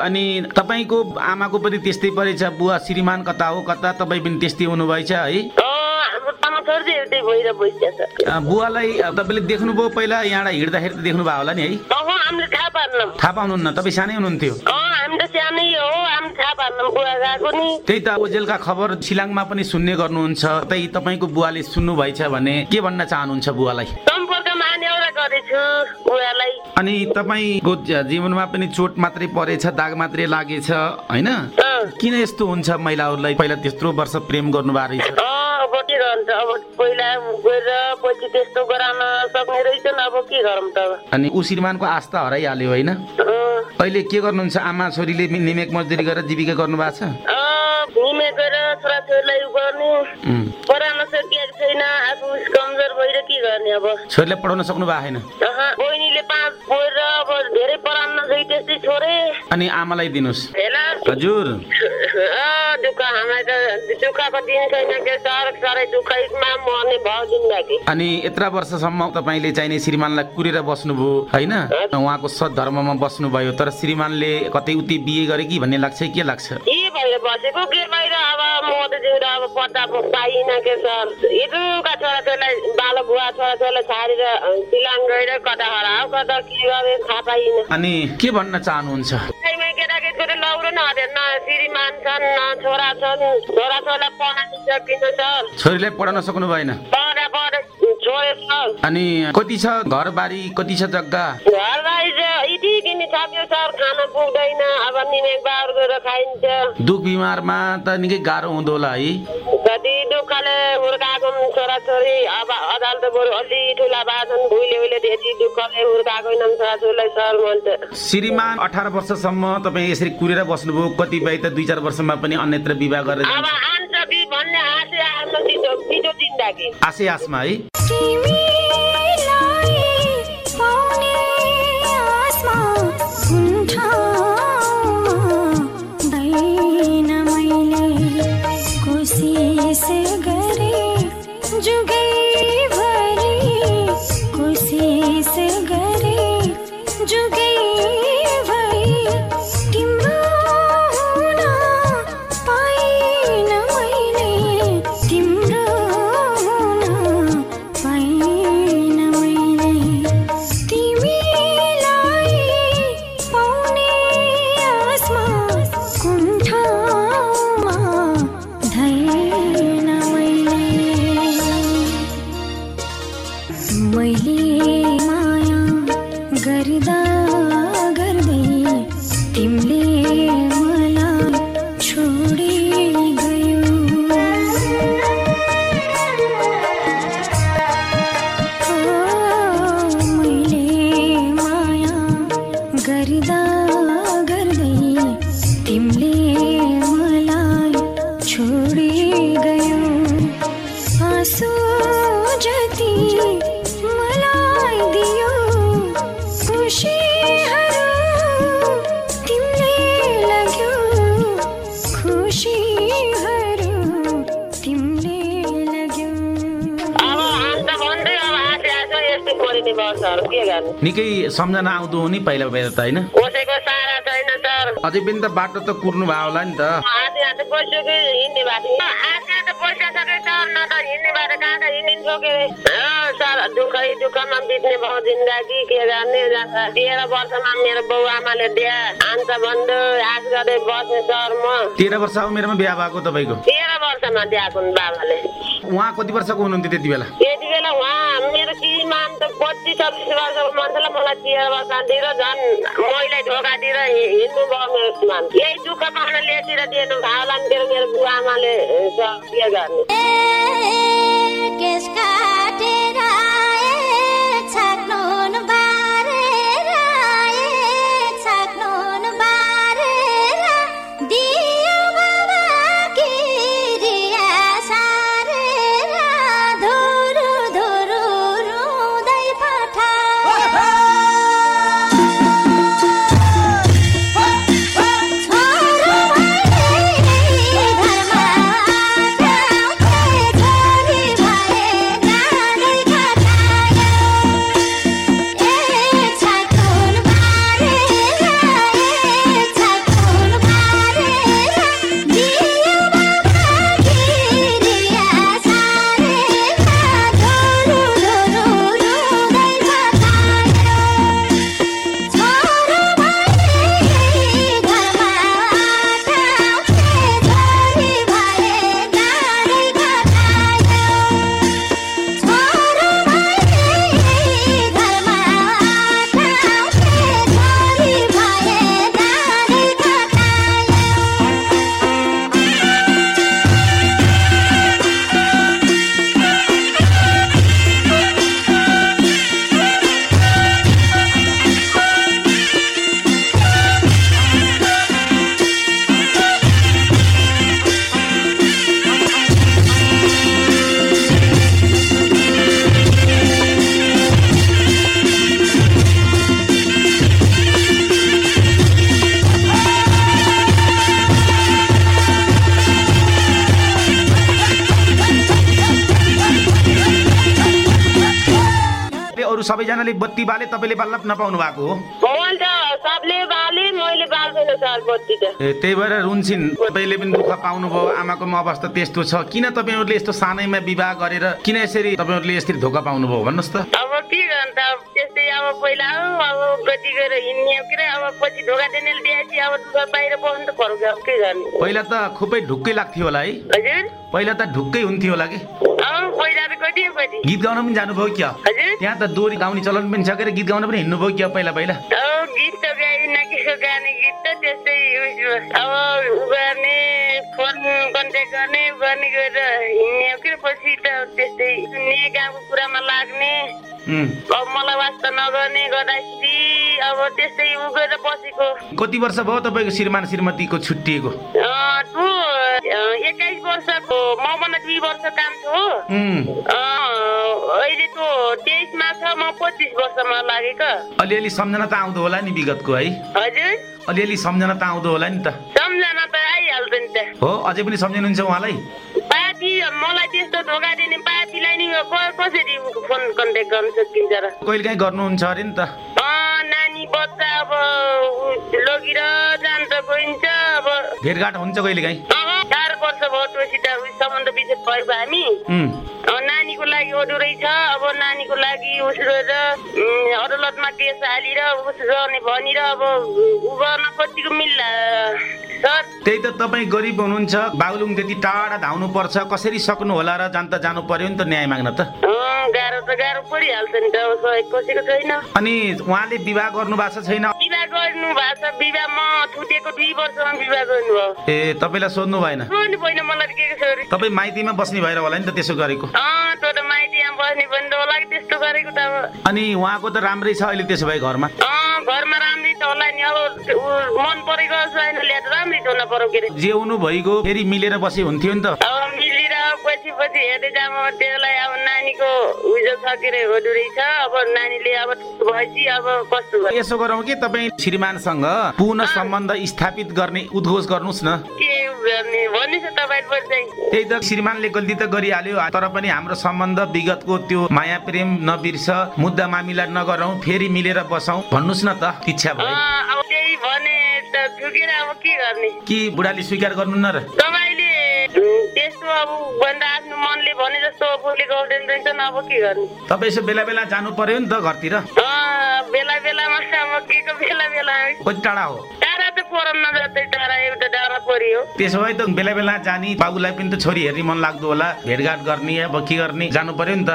अनि तपाईँको आमाको पनि त्यस्तै परेछ बुवा श्रीमान कता हो कता तपाईँ पनि त्यस्तै हुनुभएछ है? बुवालाई अब तपाईँले देख्नुभयो पहिला यहाँबाट हिँड्दाखेरि त देख्नुभयो होला नि है? थाहा पाउनुहुन्न तपाईँ सानै हुनुहुन्थ्यो। त त्यही त ओजेलका खबर सिलाङमा पनि सुन्ने गर्नुहुन्छ त्यही तपाईँको बुवाले सुन्नुभएछ भने के भन्न चाहनुहुन्छ बुवालाई? गरेछु बुवालाई अनि तपाईँको जीवनमा पनि चोट मात्रै परेछ दाग मात्रै लागेछ होइन? किन यस्तो हुन्छ महिलाहरूलाई? पहिला त्यत्रो वर्ष प्रेम गर्नुभएको रहेछ। अँ, अब के गर्नु त अब पहिला गएर पछि त्यस्तो गराउन सक्ने रहेछ नि अब के गरौँ त? अनि ऊ श्रीमानको आस्था हराइहाल्यो होइन? अहिले के गर्नुहुन्छ? आमा छोरीले निमेक मजदुरी गरेर जीविका गर्नुभएको छ? गएर छोराछोरीलाई गर्ने. पढाउन सकिएको छैन आफू कमजोर भएर के गर्ने अब? छोरीलाई पढाउन सक्नु भएको छैन बहिनीले पाँच पढेर अब धेरै पढाउन चाहिँ त्यस्तै छोरे। अनि आमालाई दिनुहोस्। हजुर। अँ, दुःख हामीलाई त दुःखको दिन छैन के सर साह्रै दुःखमा मर्ने भाउ जिन्दगी अनि यत्र वर्षसम्म तपाईँले चाहिने श्रीमानलाई कुरेर बस्नुभयो होइन? उहाँको सद्धर्ममा बस्नुभयो तर श्रीमानले कतै उति बिहे गरे कि भन्ने लाग्छ के लाग्छ? भएर बसेको बाहिर अब म त जिउँदा अब पत्ता पाइनँ के सर हिजोका छोराछोरीलाई बालो बुवा छोराछोरीलाई छाडेर सिलाङ गएर कता हरायो? कता के गरे थाहा पाइनँ। अनि के भन्न चाहनुहुन्छ? केटाकेटीको त लौरो न हटेर न श्रीमान छन् न छोरा छन्। छोराछोरीलाई पढाउनु सकिन्छ। सर छोरीलाई पढाउन सक्नु भएन। पढा पढ। छोरे अनि कति छ घरबारी कति छ जग्गा? घरबारी यति किनी सक्यो सर खान पुग्दैन अब निमेक बार गएर खाइन्छ। दुख बिमारमा त निकै गाह्रो हुँदो होला है। कति दुःखले हुर्काएको छोराछोरी अब अदालत बरु अलि ठुला भएको छन् उहिले त्यति दुःखले हुर्काएको होइनन् छोराछोरीलाई सर मैले त श्रीमान अठार वर्षसम्म तपाईँ यसरी कुरेर बस्नुभयो। कतिपय त दुई चार वर्षमा पनि अन्यत्र विवाह गरेर अब आन्छ कि भन्ने आशे जिन्दगी। आशै आसमा है। से गरे जुगे भरी खुशी से गरे जुगे गर्दा निकै सम्झना आउँदो हो नि पहिला पहिला त होइन। अझै पनि त बाटो त कुर्नु भयो होला नि त। तेह्र वर्ष उमेरमा बिहा भएको तपाईँको? तेह्र वर्षमा दिएको बाबाले। उहाँ कति वर्षको हुनुहुन्थ्यो त्यति बेला? त्यति बेला उहाँ मेरो श्रीमान त पच्चिस छब्बिस वर्षको मान्छेलाई मलाई तेह्र वर्ष दिएर झन् मैले ढोका दिएर हिँड्नु भयो। श्रीमान यही दुःख पाउन लेखेर दिनु भयो होला नि मेरो बुवा आमाले के गर्ने सबैजनाले बत्ती बाले तपाईँले बाल्न नपाउनु भएको हो। ए त्यही भएर रुन्छन् तपाईँले पनि दुःख पाउनुभयो। आमाको अवस्था त्यस्तो छ। किन तपाईँहरूले यस्तो सानैमा विवाह गरेर किन यसरी तपाईँहरूले यसरी धोका पाउनुभयो भन्नुहोस् त। अब के गर्नु त त्यस्तै अब पहिला अब गति गएर हिँड्ने के अब पछि ढोका देनेले दिएपछि अब बाहिर बस्नु त पर्छ अब के गर्नु? पहिला त खुबै ढुक्कै लाग्थ्यो होला है। हजुर। पहिला त ढुक्कै हुन्थ्यो होला कि। अब पहिला गीत गाउन पनि जानुभयो क्या? त्यहाँ त दोहोरी गाउने चलन पनि अरे गीत गाउन पनि हिँड्नुभयो क्या पहिला पहिला? गीत त गाइन के गाने गीत त त्यस्तै अब उ गर्ने फोन कन्ट्याक्ट गर्ने गर्ने गरेर हिँड्ने कि? पछि त त्यस्तै। सुन्ने गाउँको कुरामा लाग्ने। अब मलाई वास्ता नगर्ने गर्दाखेरि अब त्यस्तै उ गरेर बसेको कति वर्ष भयो तपाईँको श्रीमान श्रीमतीको छुट्टिएको? एक्काइस वर्षको मभन्दा दुई वर्ष काम अँ, अहिले त तेइसमा छ म पच्चिस वर्षमा लागेको। अलिअलि सम्झना त आउँदो होला नि विगतको है। हजुर। अलिअलि सम्झना त आउँदो होला नि त। सम्झना त आइहाल्छ नि त। हो अझै पनि सम्झिनुहुन्छ उहाँलाई? पार्टी मलाई त्यस्तो धोका दिने पार्टीलाई नि क- कसरी फोन कन्ट्याक्ट गर्न सकिन्छ र? कहिले काहीँ गर्नुहुन्छ अरे नि त। नानी बच्चा अब लगेर जान्छ गइन्छ अब। भेटघाट हुन्छ कहिले काहीँ वर्ष भयो त्योसित उयो सम्बन्ध विच्छेद भएको हामी। नानीको लागि अधुरै छ अब नानीको लागि उस गरेर अदालतमा केस हालेर उस गर्ने भनेर अब उ गर्न कतिको मिल्ला सर? त्यही त तपाईँ गरिब हुनुहुन्छ। बागलुङ त्यति टाढा धाउनु पर्छ। कसरी सक्नु होला र जान त जानु पर्यो नि त न्याय माग्न त? गाह्रो त गाह्रो परिहाल्छ नि त। कसैको छैन। अनि उहाँले विवाह गर्नु भएको छैन? विवाह गर्नु भएको छ। विवाह म छुटेको दुई वर्षमा विवाह गर्नुभयो। ए तपाईँलाई सोध्नु भएन? सोध्नु पहिला मलाई के के तपाईँ माइतीमा बस्ने भएर होला नि त त्यसो गरेको। अँ तँ माइतीमा बस्ने पनि त होला त्यस्तो गरेको त अनि उहाँको त राम्रै छ अहिले त्यसो भए घरमा? घरमा राम्रै त होला नि। अब मन परेको छैन ल्याएर राम्रै त हुन पर्यो के अरे। जे हुनु भइगयो फेरि मिलेर बसे हुन्थ्यो नि त। पछि पछि हेर्दै जाम त्यसलाई अब नानीको उयो छ के अरे होडुरै छ अब नानीले अब भएपछि अब कस्तो यसो गरौँ कि तपाईँ श्रीमानसँग पुनः सम्बन्ध स्थापित गर्ने उद्घोष गर्नुहोस् न। के गर्ने? भन्नुहोस् त्यही त श्रीमानले गल्ती त गरिहाल्यो। तर पनि हाम्रो सम्बन्ध विगतको त्यो माया प्रेम नबिर्स मुद्दा मामिला नगरौँ फेरि मिलेर बसौँ। भन्नुहोस् न त इच्छा भयो। अब भने त अब के गर्ने? कि बुढाले स्वीकार गर्नु न र? तपाईँले अब भन्दा आफ्नो मनले भने जस्तो बोले गर्दैन रहेछन् अब के गर्ने? तपाईँ यसो बेला बेला जानु पर्यो नि त घरतिर। अँ, बेला बेलामा अब के को बेला बेला कति टाढा हो? टाढा त परम नजर्दै टाढा एउटा डाँडा परियो। त्यसो भए त बेला बेला जाने बाबुलाई पनि त छोरी हेर्ने मन लाग्दो होला। भेटघाट गर्ने अब के गर्ने जानु पर्यो नि त।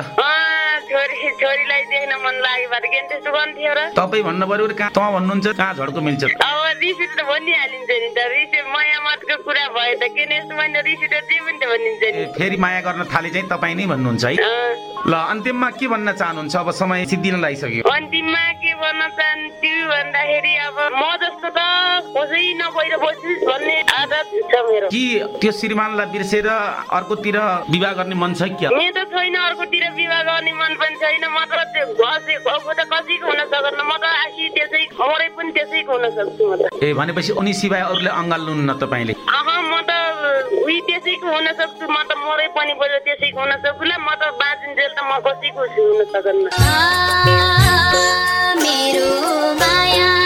छोरीलाई देख्न मन लाग्यो भने के त्यस्तो गन्थ्यो र। तपाईँ भन्नु पर्यो कहाँ तँ भन्नुहुन्छ कहाँ झड्को मिल्छ? अब रिसिट त भनिहालिन्छ नि त। रिसे माया मतको कुरा भयो त। किन यस्तो भने रिसिट जे पनि त भनिन्छ नि। फेरि माया गर्न थाले चाहिँ तपाईँ नै भन्नुहुन्छ है? ल अन्तिममा के भन्न चाहनुहुन्छ? अब समय सिद्धिन लागिसक्यो। अन्तिममा के भन्न चाहन्छु भन्दाखेरि अब म जस्तो त कसै नभएर बसिस् भन्ने आदत छ मेरो। कि त्यो श्रीमानलाई बिर्सेर अर्कोतिर विवाह गर्ने मन छ क्या? मेरो त छैन अर्कोतिर विवाह गर्ने मन। पनि छैन म त अब त कसैको हुन सक्दैन म त आसी त्यसै मरै पनि त्यसैको हुन सक्छु म त। ए भनेपछि उनी सिवाय अरूले अँगाल्नु न तपाईँले? अह म त उही त्यसैको हुन सक्छु म त मरै पनि बरु त्यसैको हुन सक्छु म त बाँचिन्जेल त म कसैको हुन सक्न्न मेरो माया।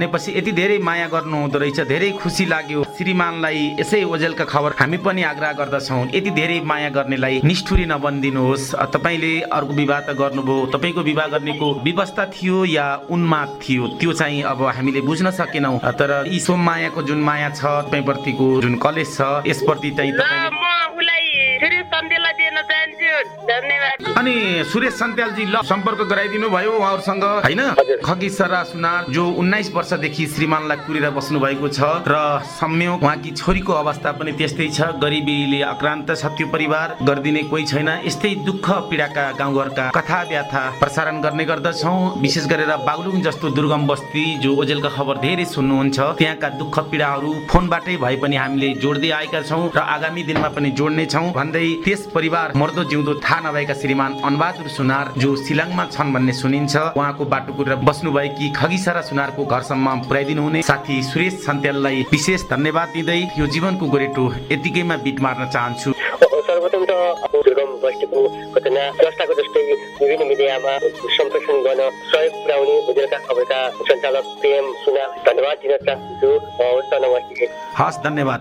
भनेपछि यति धेरै माया गर्नु हुँदो रहेछ धेरै खुसी लाग्यो। श्रीमानलाई यसै ओजेलका खबर हामी पनि आग्रह गर्दछौँ। यति धेरै माया गर्नेलाई निष्ठुरी नबनिदिनुहोस्। तपाईँले अर्को विवाह त गर्नुभयो। तपाईँको विवाह गर्नेको व्यवस्था थियो या उन्माद थियो त्यो चाहिँ अब हामीले बुझ्न सकेनौँ। तर यी सो मायाको जुन माया छ तपाईँप्रतिको जुन कलेज छ यसप्रति चाहिँ तपाईँले अनि सुरेश सन्त्यालजी ल सम्पर्क गराइदिनु भयो उहाँहरूसँग। होइन? खगी सरा सुनार जो उन्नाइस वर्षदेखि श्रीमानलाई कुरेर बस्नु भएको छ र संयोग उहाँकी छोरीको अवस्था पनि त्यस्तै छ। गरिबीले आक्रान्त छ त्यो परिवार गरिदिने कोही छैन। यस्तै दुःख पीडाका गाउँघरका कथा व्याथा प्रसारण गर्ने गर्दछौँ। विशेष गरेर बागलुङ जस्तो दुर्गम बस्ती जो ओजेलका खबर धेरै सुन्नुहुन्छ त्यहाँका दुःख पीडाहरू फोनबाटै भए पनि हामीले जोड्दै आएका छौँ र आगामी दिनमा पनि जोड्ने छौँ। भन्दै त्यस परिवार मर्दो जिउँदो थाहा नभएका श्रीमान अनबहादुर सुनार जो सिलाङमा छन् भन्ने सुनिन्छ। उहाँको बाटो कुरेर बस्नुभएकी खगिसारा सुनारको घरसम्म पुर्याइदिनु हुने साथी सुरेश सन्त्याललाई विशेष धन्यवाद दिँदै यो जीवनको गोरेटो यतिकैमा बिट मार्न चाहन्छु। सर्वप्रथम त दुर्गम बस्तीको घटना जस्ताको जस्तै विभिन्न मिडियामा सम्प्रेषण गर्न सहयोग पुर्याउने ओजेलका खबरका सञ्चालक प्रेम सुना धन्यवाद दिन चाहन्छु। हवस् त नमस्ते हस् धन्यवाद।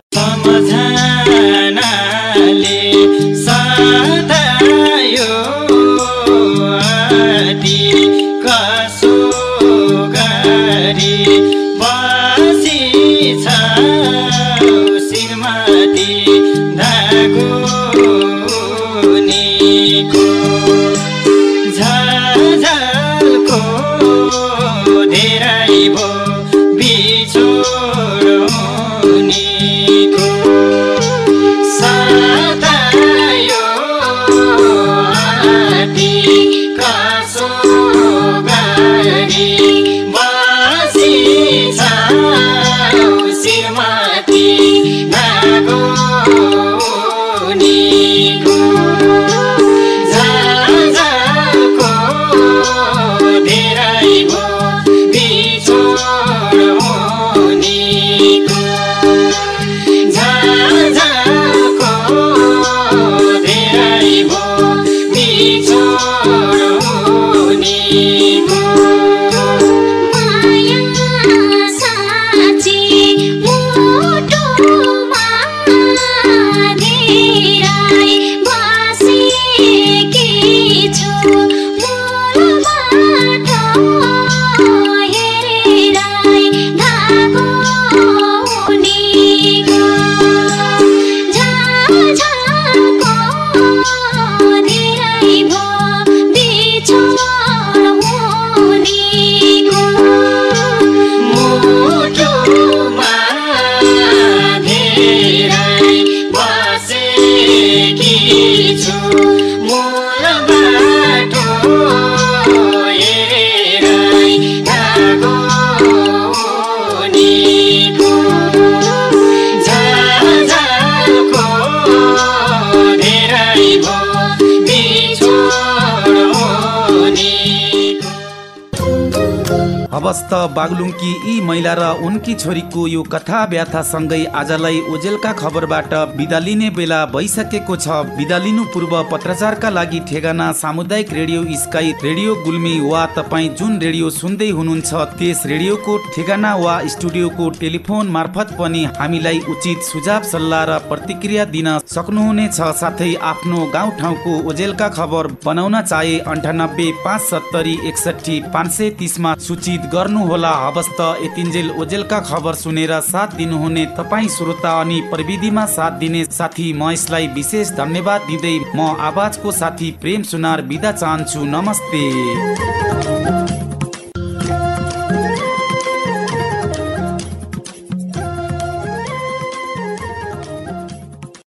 धेरै अवस्थ बागलुङकी यी महिला र उनकी छोरीको यो कथा व्याथा सँगै आजलाई ओजेलका खबरबाट बिदा लिने बेला भइसकेको छ। बिदा लिनु पूर्व पत्रचारका लागि ठेगाना सामुदायिक रेडियो स्काई रेडियो गुल्मी वा तपाईँ जुन रेडियो सुन्दै हुनुहुन्छ त्यस रेडियोको ठेगाना वा स्टुडियोको टेलिफोन मार्फत पनि हामीलाई उचित सुझाव सल्लाह र प्रतिक्रिया दिन सक्नुहुनेछ। साथै आफ्नो गाउँठाउँको ओजेलका खबर बनाउन चाहे अन्ठानब्बे पाँच सत्तरी एकसठी पाँच सय तिसमा सूचित गर्नुहोला हवस् त यतिन्जेल ओजेलका खबर सुनेर साथ दिनुहुने तपाईँ श्रोता अनि प्रविधिमा साथ दिने साथी महेशलाई विशेष धन्यवाद दिँदै म आवाजको साथी प्रेम सुनार बिदा चाहन्छु। नमस्ते।